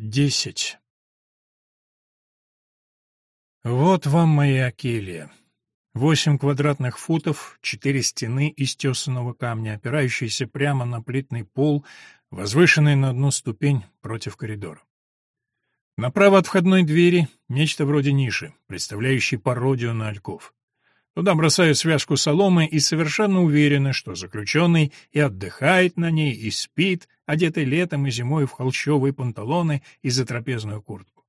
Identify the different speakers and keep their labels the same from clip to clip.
Speaker 1: Десять. Вот вам моя келья. Восемь квадратных футов, четыре стены из тесаного камня, опирающиеся прямо на плитный пол, возвышенные на одну ступень против коридора. Направо от входной двери нечто вроде ниши, представляющей пародию на альков. Туда бросают связку соломы и совершенно уверены, что заключенный и отдыхает на ней, и спит, одетый летом и зимой в холщовые панталоны и затрапезную куртку.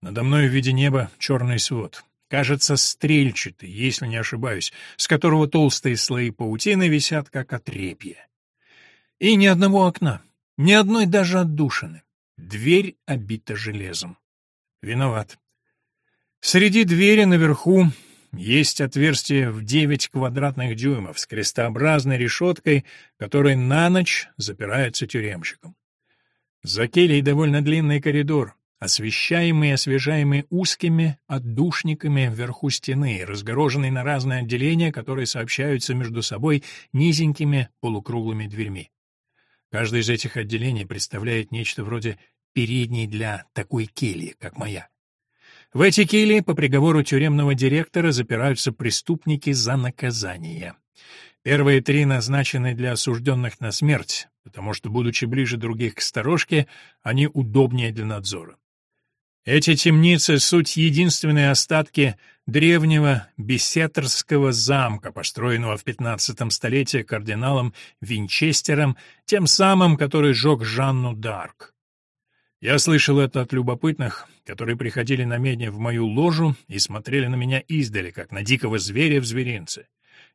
Speaker 1: Надо мной в виде неба черный свод. Кажется, стрельчатый, если не ошибаюсь, с которого толстые слои паутины висят, как отрепья. И ни одного окна, ни одной даже отдушины. Дверь обита железом. Виноват. Среди двери наверху есть отверстие в 9 квадратных дюймов с крестообразной решеткой, которая на ночь запирается тюремщиком. За келей довольно длинный коридор, освещаемый и освежаемый узкими отдушниками вверху стены, разгороженный на разные отделения, которые сообщаются между собой низенькими полукруглыми дверьми. Каждое из этих отделений представляет нечто вроде передней для такой кельи, как моя. В эти кельи по приговору тюремного директора запираются преступники за наказание. Первые три назначены для осужденных на смерть, потому что, будучи ближе других к сторожке, они удобнее для надзора. Эти темницы — суть единственные остатки древнего бесетерского замка, построенного в XV столетии кардиналом Винчестером, тем самым, который сжег Жанну Дарк. Я слышал это от любопытных, которые приходили на медне в мою ложу и смотрели на меня издали, как на дикого зверя в зверинце.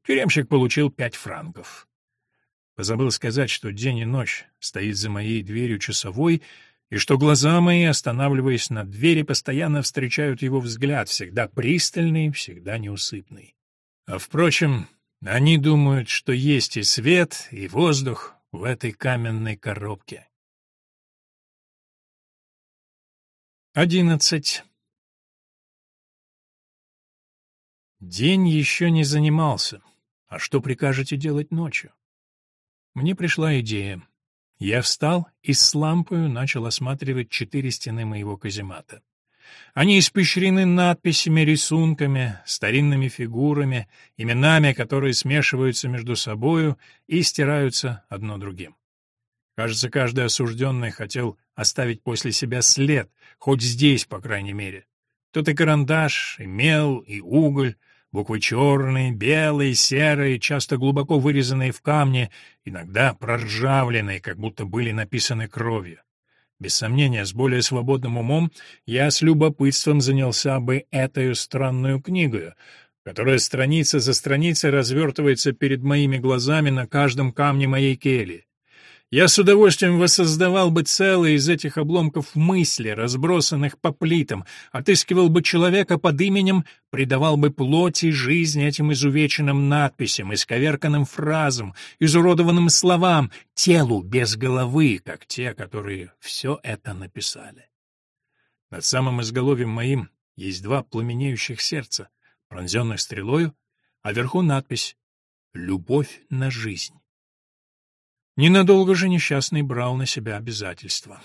Speaker 1: Тюремщик получил пять франков. Позабыл сказать, что день и ночь стоит за моей дверью часовой, и что глаза мои, останавливаясь на двери, постоянно встречают его взгляд, всегда пристальный, всегда неусыпный. А впрочем, они думают, что есть и свет, и воздух в этой каменной коробке. Одиннадцать. День еще не занимался. А что прикажете делать ночью? Мне пришла идея. Я встал и с лампою начал осматривать четыре стены моего каземата. Они испещрены надписями, рисунками, старинными фигурами, именами, которые смешиваются между собою и стираются одно другим. Кажется, каждый осужденный хотел оставить после себя след, хоть здесь, по крайней мере. Тут и карандаш, и мел, и уголь, буквы черные, белые, серые, часто глубоко вырезанные в камне, иногда проржавленные, как будто были написаны кровью. Без сомнения, с более свободным умом я с любопытством занялся бы этой странную книгою, которая страница за страницей развертывается перед моими глазами на каждом камне моей кельи. Я с удовольствием воссоздавал бы целые из этих обломков мысли, разбросанных по плитам, отыскивал бы человека под именем, придавал бы плоти жизнь этим изувеченным надписям, исковерканным фразам, изуродованным словам, телу без головы, как те, которые все это написали. Над самым изголовьем моим есть два пламенеющих сердца, пронзенных стрелою, а вверху надпись «Любовь на жизнь». Ненадолго же несчастный брал на себя обязательства.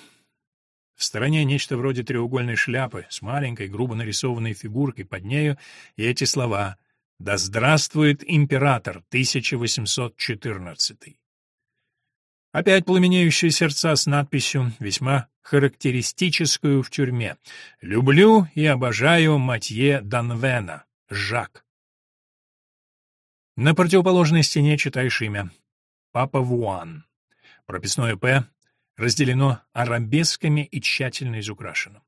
Speaker 1: В стороне нечто вроде треугольной шляпы с маленькой, грубо нарисованной фигуркой под нею, и эти слова «Да здравствует император 1814». Опять пламенеющие сердца с надписью, весьма характеристическую в тюрьме «Люблю и обожаю Матье Данвена, Жак». На противоположной стене читаешь имя Папа Вуан. Прописное «П» разделено арабесками и тщательно изукрашено.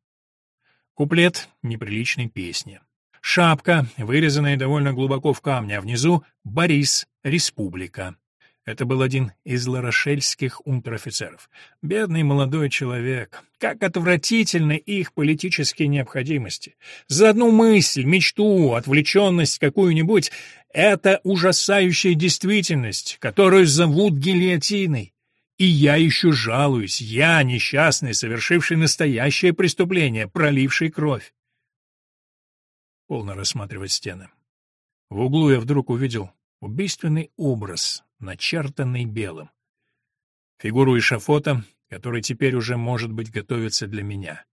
Speaker 1: Куплет неприличной песни. Шапка, вырезанная довольно глубоко в камне, а внизу «Борис, Республика». Это был один из ларошельских унтер-офицеров. Бедный молодой человек. Как отвратительны их политические необходимости. За одну мысль, мечту, отвлеченность какую-нибудь это ужасающая действительность, которую зовут гильотиной. И я еще жалуюсь, я, несчастный, совершивший настоящее преступление, проливший кровь. Полно рассматривать стены. В углу я вдруг увидел убийственный образ, начертанный белым. Фигуру эшафота, который теперь уже, может быть, готовится для меня.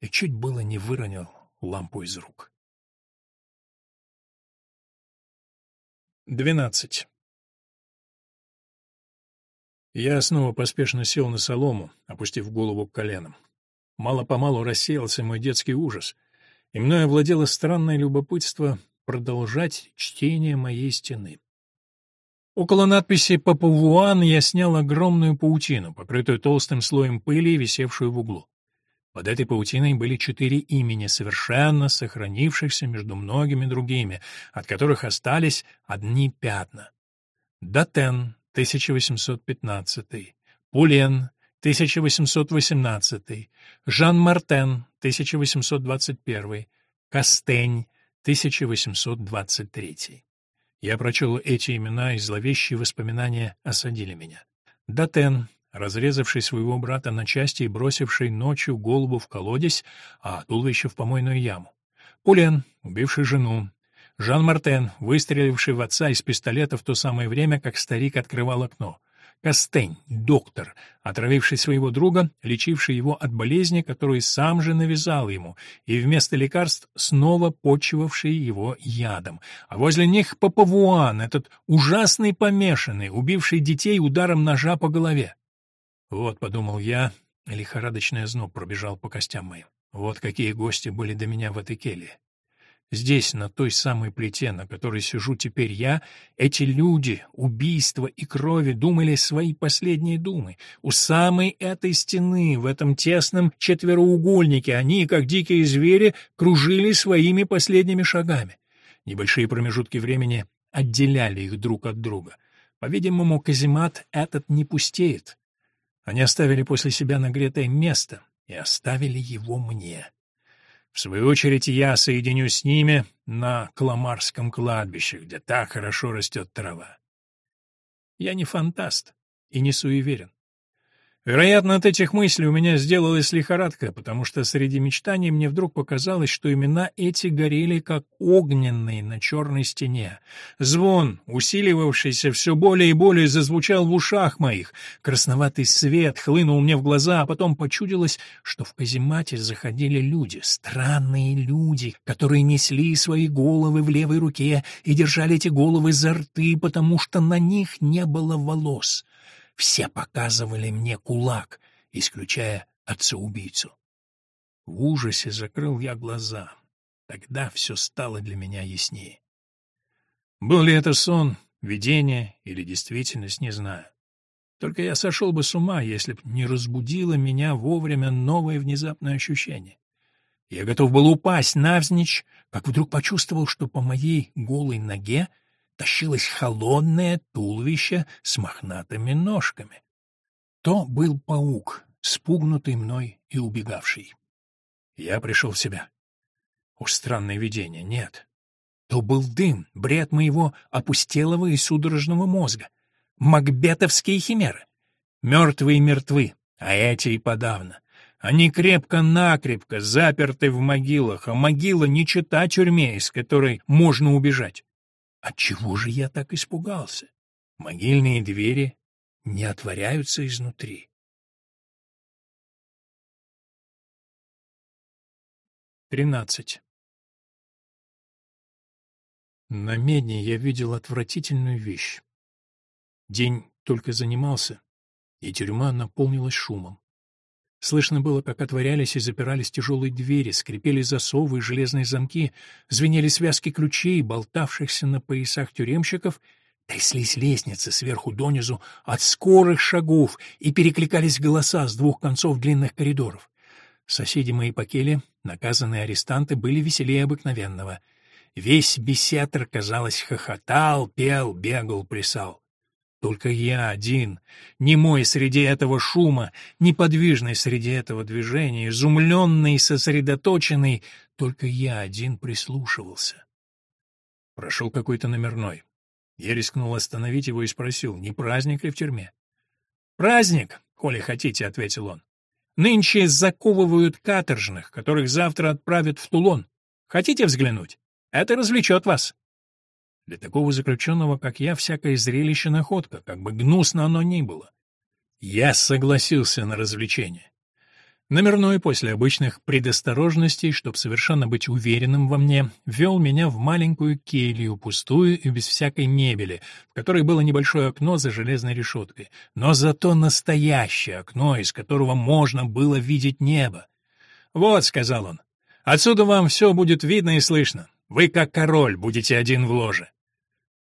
Speaker 1: И чуть было не выронил лампу из рук. 12. Я снова поспешно сел на солому, опустив голову к коленам. Мало-помалу рассеялся мой детский ужас, и мною овладело странное любопытство продолжать чтение моей стены. Около надписи «Папавуан» я снял огромную паутину, покрытую толстым слоем пыли, висевшую в углу. Под этой паутиной были четыре имени, совершенно сохранившихся между многими другими, от которых остались одни пятна. Датен, 1815, Пулен, 1818, Жан Мартен, 1821, Кастень, 1823. Я прочел эти имена, и зловещие воспоминания осадили меня. Датен, разрезавший своего брата на части и бросивший ночью голову в колодец, а туловище в помойную яму. Пулен, убивший жену. Жан Мартен, выстреливший в отца из пистолета в то самое время, как старик открывал окно. Костень, доктор, отравивший своего друга, лечивший его от болезни, которую сам же навязал ему, и вместо лекарств снова почивавший его ядом. А возле них Папавуан, этот ужасный помешанный, убивший детей ударом ножа по голове. Вот, — подумал я, — лихорадочный озноб пробежал по костям моим. Вот какие гости были до меня в этой келье. Здесь, на той самой плите, на которой сижу теперь я, эти люди, убийства и крови думали свои последние думы. У самой этой стены, в этом тесном четвероугольнике, они, как дикие звери, кружили своими последними шагами. Небольшие промежутки времени отделяли их друг от друга. По-видимому, каземат этот не пустеет. Они оставили после себя нагретое место и оставили его мне. В свою очередь я соединюсь с ними на Кламарском кладбище, где так хорошо растет трава. Я не фантаст и не суеверен. Вероятно, от этих мыслей у меня сделалась лихорадка, потому что среди мечтаний мне вдруг показалось, что имена эти горели как огненные на черной стене. Звон, усиливавшийся все более и более, зазвучал в ушах моих. Красноватый свет хлынул мне в глаза, а потом почудилось, что в каземате заходили люди, странные люди, которые несли свои головы в левой руке и держали эти головы за рты, потому что на них не было волос. Все показывали мне кулак, исключая отца-убийцу. В ужасе закрыл я глаза. Тогда все стало для меня яснее. Был ли это сон, видение или действительность, не знаю. Только я сошел бы с ума, если б не разбудило меня вовремя новое внезапное ощущение. Я готов был упасть навзничь, как вдруг почувствовал, что по моей голой ноге тащилось холодное туловище с мохнатыми ножками. То был паук, спугнутый мной и убегавший. Я пришел в себя. Уж странное видение, нет. То был дым, бред моего опустелого и судорожного мозга. Макбетовские химеры. Мертвые мертвы, а эти и подавно. Они крепко-накрепко заперты в могилах, а могила не чита тюрьме, из которой можно убежать. Отчего же я так испугался? Могильные двери не отворяются изнутри. Тринадцать. На медне я видел отвратительную вещь. День только занимался, и тюрьма наполнилась шумом. Слышно было, как отворялись и запирались тяжелые двери, скрипели засовы и железные замки, звенели связки ключей, болтавшихся на поясах тюремщиков, тряслись лестницы сверху донизу от скорых шагов и перекликались голоса с двух концов длинных коридоров. Соседи мои по келе, наказанные арестанты, были веселее обыкновенного. Весь бесетр, казалось, хохотал, пел, бегал, плясал. Только я один, немой среди этого шума, неподвижный среди этого движения, изумленный сосредоточенный, только я один прислушивался. Прошел какой-то номерной. Я рискнул остановить его и спросил, не праздник ли в тюрьме? «Праздник, коли хотите», — ответил он. «Нынче заковывают каторжных, которых завтра отправят в Тулон. Хотите взглянуть? Это развлечет вас». Для такого заключенного, как я, всякое зрелище находка, как бы гнусно оно ни было. Я согласился на развлечение. Номерной после обычных предосторожностей, чтобы совершенно быть уверенным во мне, вел меня в маленькую келью, пустую и без всякой мебели, в которой было небольшое окно за железной решеткой, но зато настоящее окно, из которого можно было видеть небо. «Вот», — сказал он, — «отсюда вам все будет видно и слышно. Вы, как король, будете один в ложе».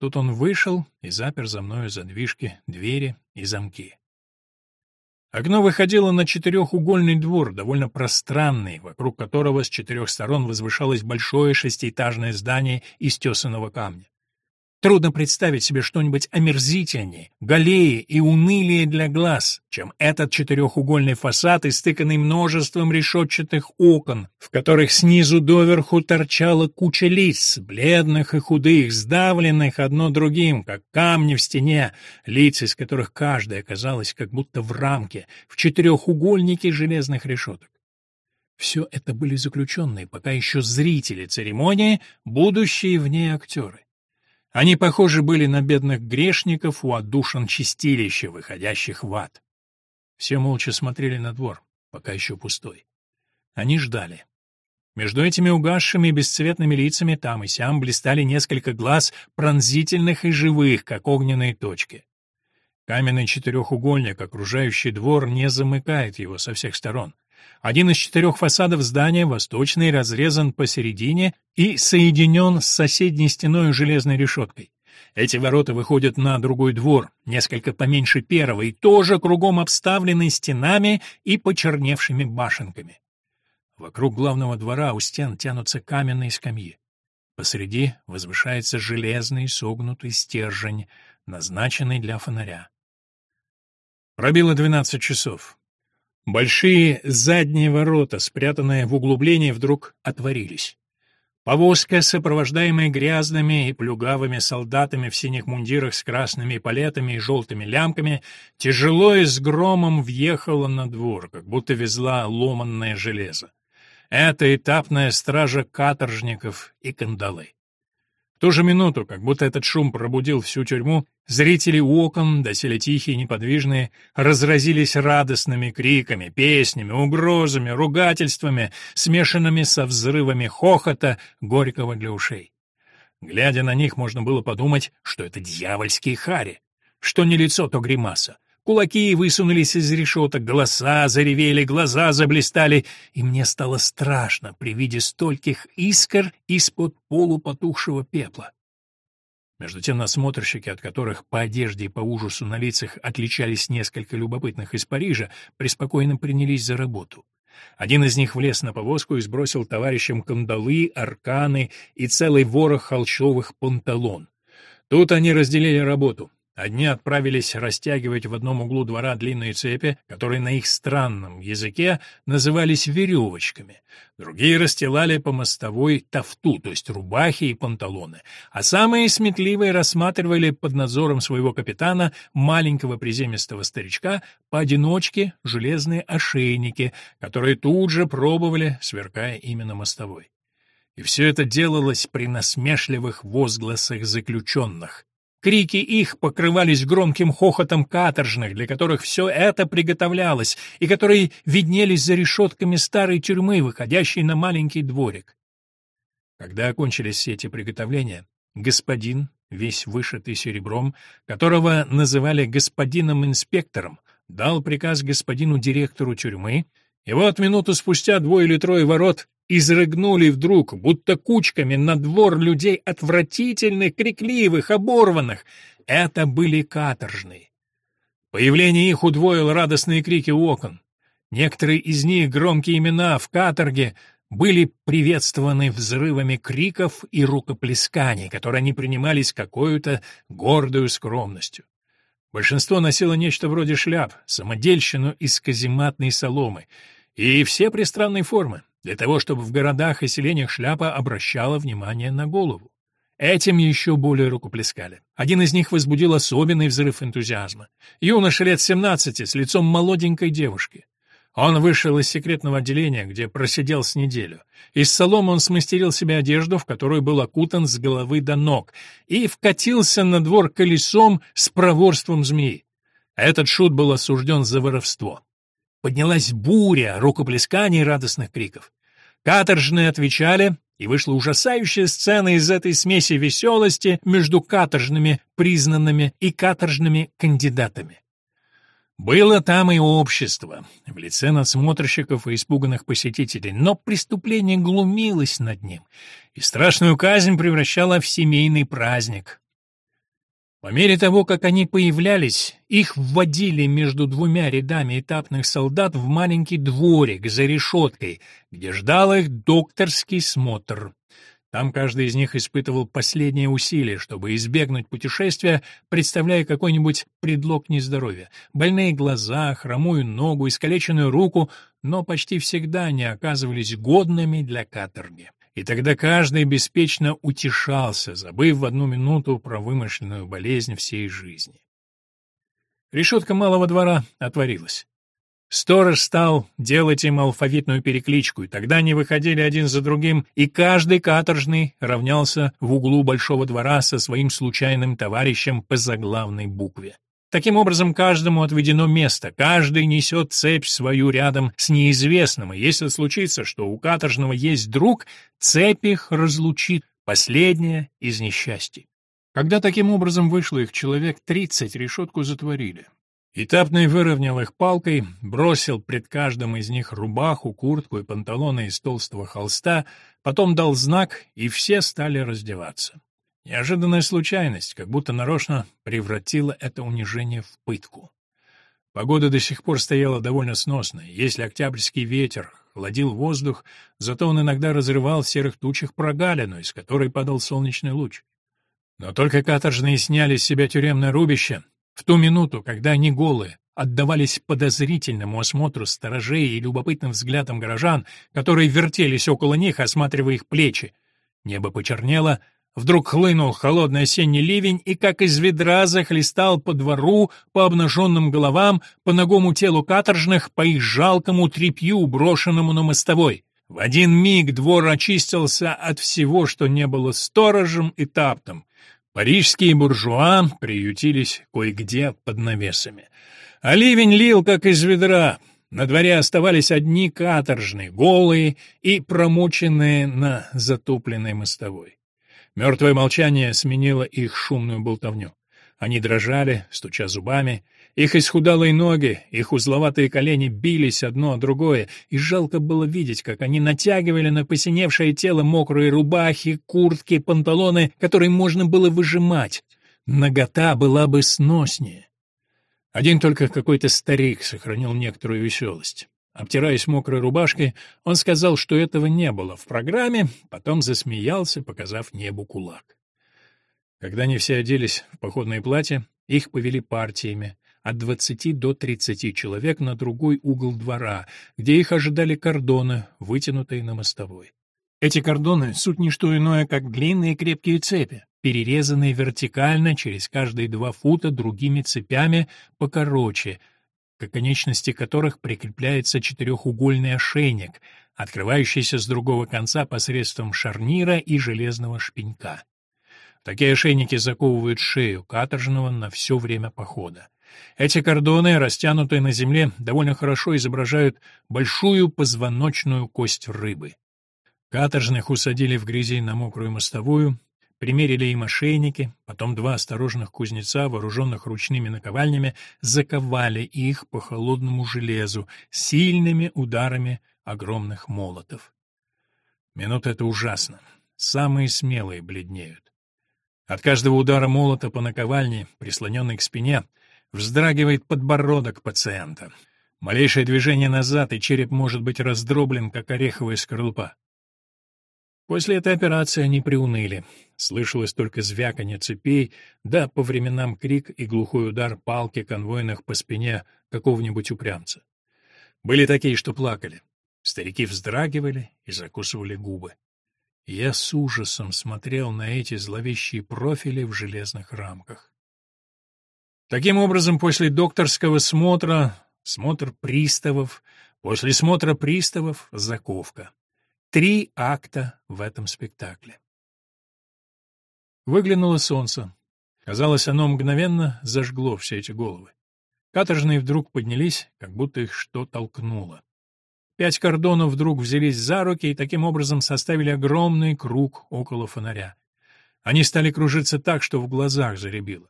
Speaker 1: Тут он вышел и запер за мною задвижки, двери и замки. Окно выходило на четырехугольный двор, довольно пространный, вокруг которого с четырех сторон возвышалось большое шестиэтажное здание из тесаного камня. Трудно представить себе что-нибудь омерзительнее, галее и унылее для глаз, чем этот четырехугольный фасад, истыканный множеством решетчатых окон, в которых снизу доверху торчала куча лиц, бледных и худых, сдавленных одно другим, как камни в стене, лиц, из которых каждая оказалась как будто в рамке, в четырехугольнике железных решеток. Все это были заключенные, пока еще зрители церемонии, будущие в ней актеры. Они похожи были на бедных грешников у отдушин чистилища, выходящих в ад. Все молча смотрели на двор, пока еще пустой. Они ждали. Между этими угасшими бесцветными лицами там и сям блистали несколько глаз, пронзительных и живых, как огненные точки. Каменный четырехугольник, окружающий двор, не замыкает его со всех сторон. Один из четырех фасадов здания, восточный, разрезан посередине и соединен с соседней стеной железной решеткой. Эти ворота выходят на другой двор, несколько поменьше первого, и тоже кругом обставленный стенами и почерневшими башенками. Вокруг главного двора у стен тянутся каменные скамьи. Посреди возвышается железный согнутый стержень, назначенный для фонаря. Пробило двенадцать часов. Большие задние ворота, спрятанные в углублении, вдруг отворились. Повозка, сопровождаемая грязными и плюгавыми солдатами в синих мундирах с красными палетами и желтыми лямками, тяжело и с громом въехала на двор, как будто везла ломанное железо. Это этапная стража каторжников и кандалы ту же минуту, как будто этот шум пробудил всю тюрьму, зрители у окон, доселе тихие и неподвижные, разразились радостными криками, песнями, угрозами, ругательствами, смешанными со взрывами хохота, горького для ушей. Глядя на них, можно было подумать, что это дьявольские хари, что не лицо, то гримаса. Кулаки высунулись из решеток, голоса заревели, глаза заблистали, и мне стало страшно при виде стольких искр из-под полупотухшего пепла. Между тем насмотрщики, от которых по одежде и по ужасу на лицах отличались несколько любопытных из Парижа, преспокойно принялись за работу. Один из них влез на повозку и сбросил товарищам кандалы, арканы и целый ворох холщовых панталон. Тут они разделили работу. Одни отправились растягивать в одном углу двора длинные цепи, которые на их странном языке назывались веревочками. Другие расстилали по мостовой тафту, то есть рубахи и панталоны. А самые сметливые рассматривали под надзором своего капитана, маленького приземистого старичка, поодиночке железные ошейники, которые тут же пробовали, сверкая именно мостовой. И все это делалось при насмешливых возгласах заключенных. Крики их покрывались громким хохотом каторжных, для которых все это приготовлялось, и которые виднелись за решетками старой тюрьмы, выходящей на маленький дворик. Когда окончились все эти приготовления, господин, весь вышитый серебром, которого называли господином-инспектором, дал приказ господину директору тюрьмы, и вот минуту спустя двое или трое ворот изрыгнули вдруг, будто кучками, на двор людей отвратительных, крикливых, оборванных. Это были каторжные. Появление их удвоило радостные крики у окон. Некоторые из них, громкие имена в каторге, были приветствованы взрывами криков и рукоплесканий, которые они принимали с какой-то гордой скромностью. Большинство носило нечто вроде шляп, самодельщину из казематной соломы, и все пристранной формы, для того, чтобы в городах и селениях шляпа обращала внимание на голову. Этим еще более рукоплескали. Один из них возбудил особенный взрыв энтузиазма. Юноша лет 17 с лицом молоденькой девушки. Он вышел из секретного отделения, где просидел с неделю. Из соломы он смастерил себе одежду, в которую был окутан с головы до ног, и вкатился на двор колесом с проворством змеи. Этот шут был осужден за воровство. Поднялась буря рукоплесканий и радостных криков. Каторжные отвечали, и вышла ужасающая сцена из этой смеси веселости между каторжными признанными и каторжными кандидатами. Было там и общество, в лице надсмотрщиков и испуганных посетителей, но преступление глумилось над ним, и страшную казнь превращало в семейный праздник. По мере того, как они появлялись, их вводили между двумя рядами этапных солдат в маленький дворик за решеткой, где ждал их докторский смотр. Там каждый из них испытывал последнее усилие, чтобы избегнуть путешествия, представляя какой-нибудь предлог нездоровья. Больные глаза, хромую ногу, искалеченную руку, но почти всегда не оказывались годными для каторги. И тогда каждый беспечно утешался, забыв в одну минуту про вымышленную болезнь всей жизни. Решетка малого двора отворилась. Сторож стал делать им алфавитную перекличку, и тогда они выходили один за другим, и каждый каторжный равнялся в углу большого двора со своим случайным товарищем по заглавной букве. Таким образом, каждому отведено место, каждый несет цепь свою рядом с неизвестным, и если случится, что у каторжного есть друг, цепь их разлучит, последняя из несчастий. Когда таким образом вышло их человек тридцать, решетку затворили. Этапный выровнял их палкой, бросил пред каждым из них рубаху, куртку и панталоны из толстого холста, потом дал знак, и все стали раздеваться. Неожиданная случайность, как будто нарочно превратила это унижение в пытку. Погода до сих пор стояла довольно сносная. Если октябрьский ветер холодил воздух, зато он иногда разрывал в серых тучах прогалину, из которой падал солнечный луч. Но только каторжные сняли с себя тюремное рубище, в ту минуту, когда они голые, отдавались подозрительному осмотру сторожей и любопытным взглядам горожан, которые вертелись около них, осматривая их плечи. Небо почернело, вдруг хлынул холодный осенний ливень и, как из ведра, захлестал по двору, по обнаженным головам, по ногому телу каторжных, по их жалкому тряпью, брошенному на мостовой. В один миг двор очистился от всего, что не было сторожем и таптом. Парижские буржуа приютились кое-где под навесами. А ливень лил, как из ведра. На дворе оставались одни каторжные, голые и промоченные на затопленной мостовой. Мертвое молчание сменило их шумную болтовню. Они дрожали, стуча зубами, их исхудалые ноги, их узловатые колени бились одно о другое, и жалко было видеть, как они натягивали на посиневшее тело мокрые рубахи, куртки, панталоны, которые можно было выжимать. Нагота была бы сноснее. Один только какой-то старик сохранил некоторую веселость. Обтираясь мокрой рубашкой, он сказал, что этого не было в программе, потом засмеялся, показав небу кулак. Когда они все оделись в походные платья, их повели партиями, от 20 до 30 человек на другой угол двора, где их ожидали кордоны, вытянутые на мостовой. Эти кордоны — суть не что иное, как длинные крепкие цепи, перерезанные вертикально через каждые два фута другими цепями покороче, к конечности которых прикрепляется четырехугольный ошейник, открывающийся с другого конца посредством шарнира и железного шпенька. Такие ошейники заковывают шею каторжного на все время похода. Эти кордоны, растянутые на земле, довольно хорошо изображают большую позвоночную кость рыбы. Каторжных усадили в грязи на мокрую мостовую, примерили им ошейники, потом два осторожных кузнеца, вооруженных ручными наковальнями, заковали их по холодному железу сильными ударами огромных молотов. Минута это ужасно. Самые смелые бледнеют. От каждого удара молота по наковальне, прислоненной к спине, Вздрагивает подбородок пациента. Малейшее движение назад, и череп может быть раздроблен, как ореховая скорлупа. После этой операции они приуныли. Слышалось только звяканье цепей, да по временам крик и глухой удар палки конвойных по спине какого-нибудь упрямца. Были такие, что плакали. Старики вздрагивали и закусывали губы. Я с ужасом смотрел на эти зловещие профили в железных рамках. Таким образом, после докторского смотра, смотр приставов, после смотра приставов — заковка. Три акта в этом спектакле. Выглянуло солнце. Казалось, оно мгновенно зажгло все эти головы. Каторжные вдруг поднялись, как будто их что толкнуло. Пять кордонов вдруг взялись за руки и таким образом составили огромный круг около фонаря. Они стали кружиться так, что в глазах заребило.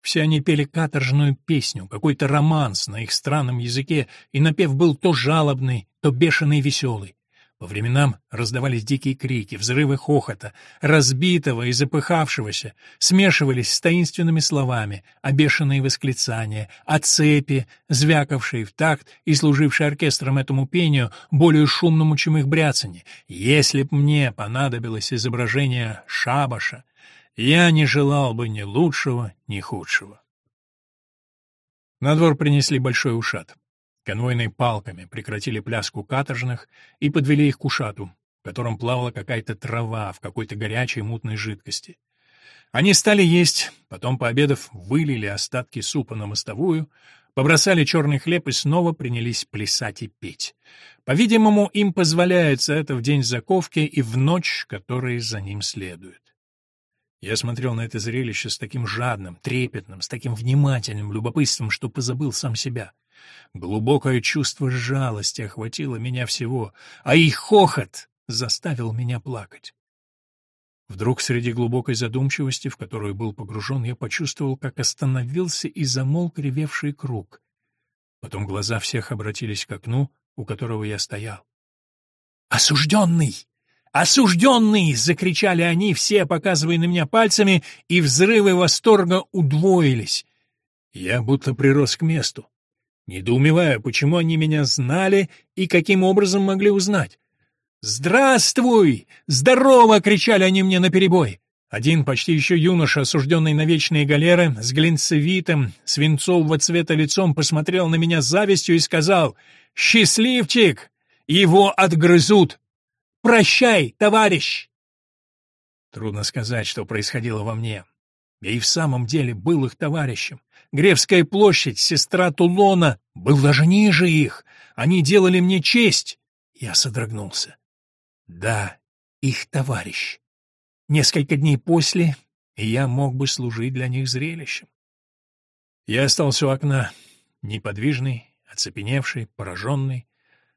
Speaker 1: Все они пели каторжную песню, какой-то романс на их странном языке, и напев был то жалобный, то бешеный веселый. По временам раздавались дикие крики, взрывы хохота, разбитого и запыхавшегося, смешивались с таинственными словами, обешенные восклицания, о цепи, звякавшие в такт и служившие оркестром этому пению, более шумному, чем их бряцанье. Если б мне понадобилось изображение шабаша, я не желал бы ни лучшего, ни худшего. На двор принесли большой ушат. Конвойные палками прекратили пляску каторжных и подвели их к ушату, в котором плавала какая-то трава в какой-то горячей мутной жидкости. Они стали есть, потом, пообедав, вылили остатки супа на мостовую, побросали черный хлеб и снова принялись плясать и петь. По-видимому, им позволяется это в день заковки и в ночь, которая за ним следует. Я смотрел на это зрелище с таким жадным, трепетным, с таким внимательным любопытством, что позабыл сам себя. Глубокое чувство жалости охватило меня всего, а их хохот заставил меня плакать. Вдруг среди глубокой задумчивости, в которую был погружен, я почувствовал, как остановился и замолк ревевший круг. Потом глаза всех обратились к окну, у которого я стоял. «Осужденный! Осужденный!» — закричали они, все показывая на меня пальцами, и взрывы восторга удвоились. Я будто прирос к месту. Недоумевая, почему они меня знали и каким образом могли узнать. «Здравствуй! Здорово!» — кричали они мне наперебой. Один почти еще юноша, осужденный на вечные галеры, с глинцевитым, свинцового цвета лицом, посмотрел на меня с завистью и сказал «Счастливчик! Его отгрызут! Прощай, товарищ!» Трудно сказать, что происходило во мне. Я и в самом деле был их товарищем. Гревская площадь, сестра Тулона, был даже ниже их. Они делали мне честь. Я содрогнулся. Да, их товарищ. Несколько дней после, я мог бы служить для них зрелищем. Я остался у окна, неподвижный, оцепеневший, пораженный.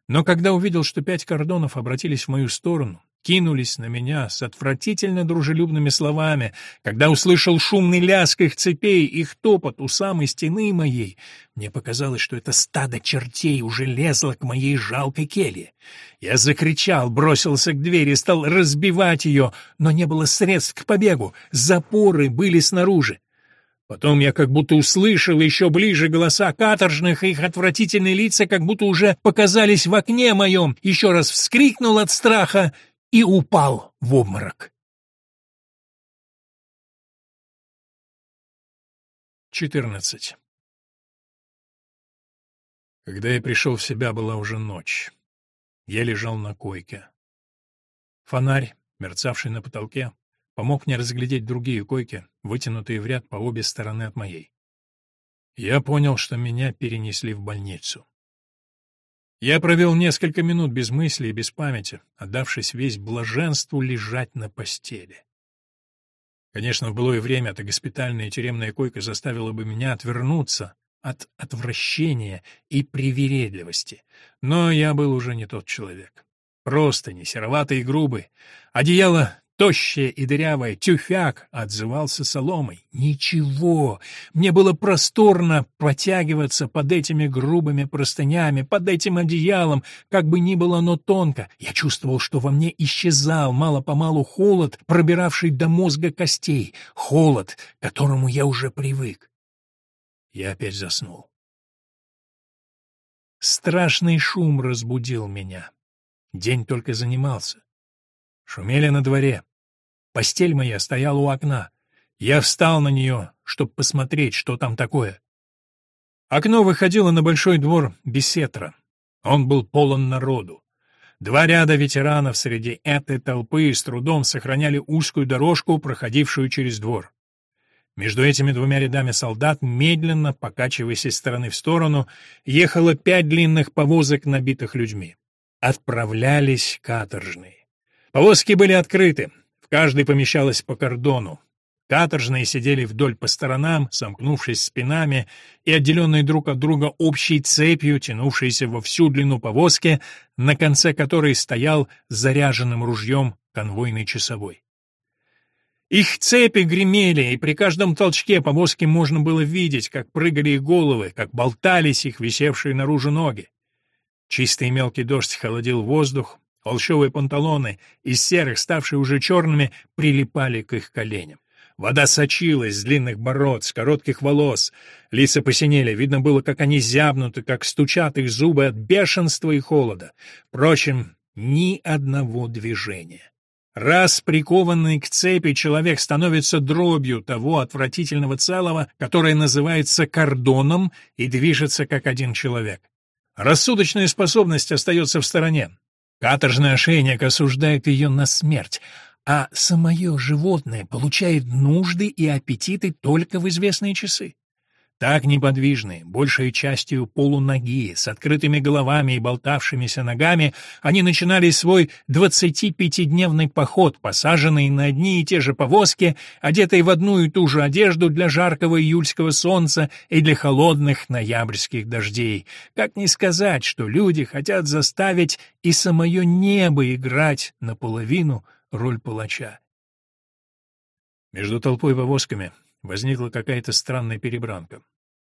Speaker 1: Но когда увидел, что пять кордонов обратились в мою сторону, кинулись на меня с отвратительно дружелюбными словами, когда услышал шумный лязг их цепей, их топот у самой стены моей, мне показалось, что это стадо чертей уже лезло к моей жалкой келье. Я закричал, бросился к двери, стал разбивать ее, но не было средств к побегу, запоры были снаружи. Потом я как будто услышал еще ближе голоса каторжных, их отвратительные лица как будто уже показались в окне моем, еще раз вскрикнул от страха и упал в обморок. 14. Когда я пришел в себя, была уже ночь. Я лежал на койке. Фонарь, мерцавший на потолке, помог мне разглядеть другие койки, вытянутые в ряд по обе стороны от моей. Я понял, что меня перенесли в больницу. Я провел несколько минут без мысли и без памяти, отдавшись весь блаженству лежать на постели. Конечно, в былое время эта госпитальная тюремная койка заставила бы меня отвернуться от отвращения и привередливости, но я был уже не тот человек. Просто не сероватый и грубый. Одеяло Тощая и дырявая, тюфяк отзывался соломой. Ничего, мне было просторно протягиваться под этими грубыми простынями, под этим одеялом, как бы ни было оно тонко. Я чувствовал, что во мне исчезал мало-помалу холод, пробиравший до мозга костей, холод, к которому я уже привык. Я опять заснул. Страшный шум разбудил меня. День только занимался. Шумели на дворе. Постель моя стояла у окна. Я встал на нее, чтобы посмотреть, что там такое. Окно выходило на большой двор Бесетра. Он был полон народу. Два ряда ветеранов среди этой толпы с трудом сохраняли узкую дорожку, проходившую через двор. Между этими двумя рядами солдат, медленно, покачиваясь из стороны в сторону, ехало пять длинных повозок, набитых людьми. Отправлялись каторжные. Повозки были открыты, в каждой помещалось по кордону. Каторжные сидели вдоль по сторонам, сомкнувшись спинами и отделенные друг от друга общей цепью, тянувшейся во всю длину повозки, на конце которой стоял заряженным ружьем конвойный часовой. Их цепи гремели, и при каждом толчке повозки можно было видеть, как прыгали их головы, как болтались их висевшие наружу ноги. Чистый мелкий дождь холодил воздух, холщовые панталоны, из серых, ставшие уже черными, прилипали к их коленям. Вода сочилась с длинных бород, с коротких волос. Лица посинели, видно было, как они зябнуты, как стучат их зубы от бешенства и холода. Впрочем, ни одного движения. Раз прикованный к цепи человек становится дробью того отвратительного целого, которое называется кордоном и движется как один человек. Рассудочная способность остается в стороне. Каторжный ошейник осуждает ее на смерть, а самое животное получает нужды и аппетиты только в известные часы. Так неподвижные, большей частью полуноги, с открытыми головами и болтавшимися ногами, они начинали свой 25-дневный поход, посаженные на одни и те же повозки, одетые в одну и ту же одежду для жаркого июльского солнца и для холодных ноябрьских дождей. Как не сказать, что люди хотят заставить и самое небо играть наполовину роль палача. Между толпой и повозками возникла какая-то странная перебранка.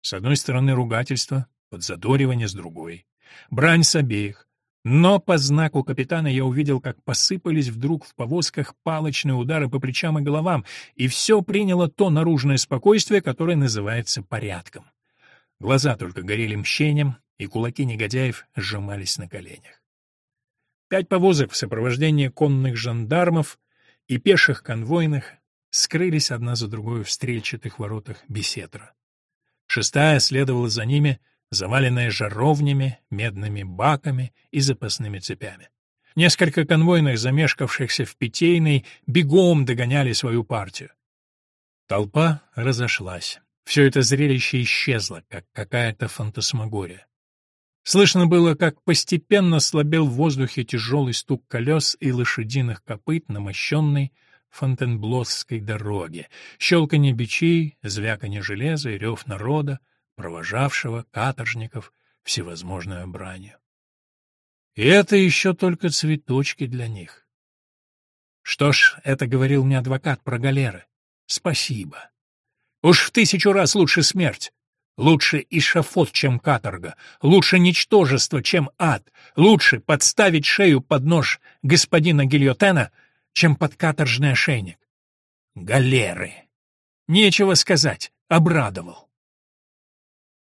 Speaker 1: С одной стороны ругательство, подзадоривание с другой. Брань с обеих. Но по знаку капитана я увидел, как посыпались вдруг в повозках палочные удары по плечам и головам, и все приняло то наружное спокойствие, которое называется порядком. Глаза только горели мщением, и кулаки негодяев сжимались на коленях. Пять повозок в сопровождении конных жандармов и пеших конвойных скрылись одна за другой в стрельчатых воротах беседра. Шестая следовала за ними, заваленная жаровнями, медными баками и запасными цепями. Несколько конвойных, замешкавшихся в питейной, бегом догоняли свою партию. Толпа разошлась. Все это зрелище исчезло, как какая-то фантасмагория. Слышно было, как постепенно слабел в воздухе тяжелый стук колес и лошадиных копыт на мощенной Фонтенблосской дороге, щелканье бичей, звяканье железа и рев народа, провожавшего каторжников всевозможную бранью. И это еще только цветочки для них. Что ж, это говорил мне адвокат про галеры. Спасибо. Уж в тысячу раз лучше смерть. Лучше ишафот, чем каторга. Лучше ничтожество, чем ад. Лучше подставить шею под нож господина Гильотена, чем под каторжный ошейник. Галеры. Нечего сказать, обрадовал.